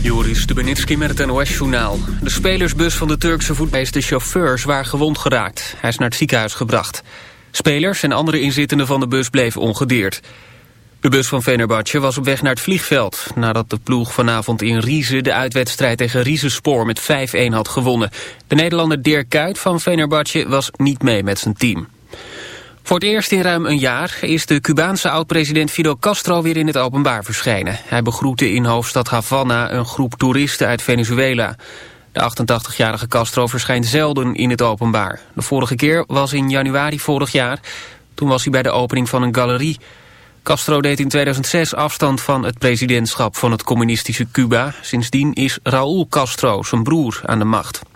Joris Stubenitski met het NOS-journaal. De spelersbus van de Turkse voetbal de chauffeur zwaar gewond geraakt. Hij is naar het ziekenhuis gebracht. Spelers en andere inzittenden van de bus bleven ongedeerd. De bus van Venerbatje was op weg naar het vliegveld... nadat de ploeg vanavond in Riese de uitwedstrijd tegen Riesespoor met 5-1 had gewonnen. De Nederlander Dirk Kuyt van Venerbatje was niet mee met zijn team. Voor het eerst in ruim een jaar is de Cubaanse oud-president Fidel Castro weer in het openbaar verschenen. Hij begroette in hoofdstad Havana een groep toeristen uit Venezuela. De 88-jarige Castro verschijnt zelden in het openbaar. De vorige keer was in januari vorig jaar. Toen was hij bij de opening van een galerie. Castro deed in 2006 afstand van het presidentschap van het communistische Cuba. Sindsdien is Raúl Castro, zijn broer, aan de macht.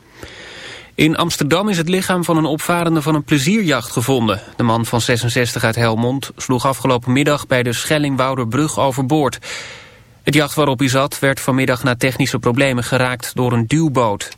In Amsterdam is het lichaam van een opvarende van een plezierjacht gevonden. De man van 66 uit Helmond sloeg afgelopen middag bij de Schellingwouderbrug overboord. Het jacht waarop hij zat werd vanmiddag na technische problemen geraakt door een duwboot.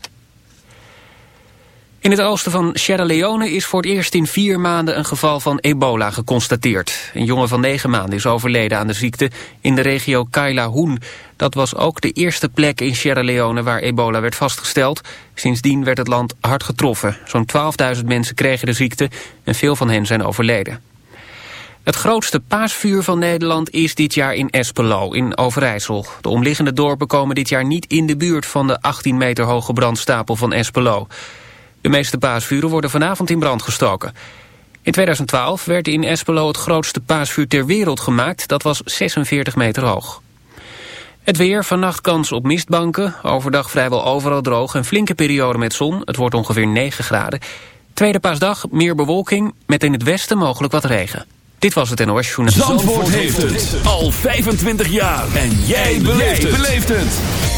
In het oosten van Sierra Leone is voor het eerst in vier maanden een geval van ebola geconstateerd. Een jongen van negen maanden is overleden aan de ziekte in de regio Kaila-Hoen. Dat was ook de eerste plek in Sierra Leone waar ebola werd vastgesteld. Sindsdien werd het land hard getroffen. Zo'n 12.000 mensen kregen de ziekte en veel van hen zijn overleden. Het grootste paasvuur van Nederland is dit jaar in Espelo, in Overijssel. De omliggende dorpen komen dit jaar niet in de buurt van de 18 meter hoge brandstapel van Espelo. De meeste paasvuren worden vanavond in brand gestoken. In 2012 werd in Espelo het grootste paasvuur ter wereld gemaakt. Dat was 46 meter hoog. Het weer, vannacht kans op mistbanken. Overdag vrijwel overal droog en flinke periode met zon. Het wordt ongeveer 9 graden. Tweede paasdag meer bewolking, met in het westen mogelijk wat regen. Dit was het NOS Journal. Zandvoort, heeft het al 25 jaar. En jij beleeft het.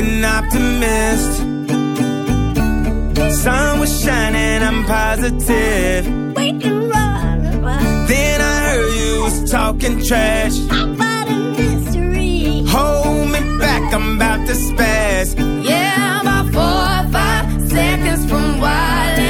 An optimist. Sun was shining, I'm positive. Then I heard you was talking trash. About a mystery. Hold me back, I'm about to spaz. Yeah, about four or five seconds from wildin'.